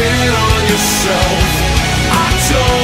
in on yourself. I don't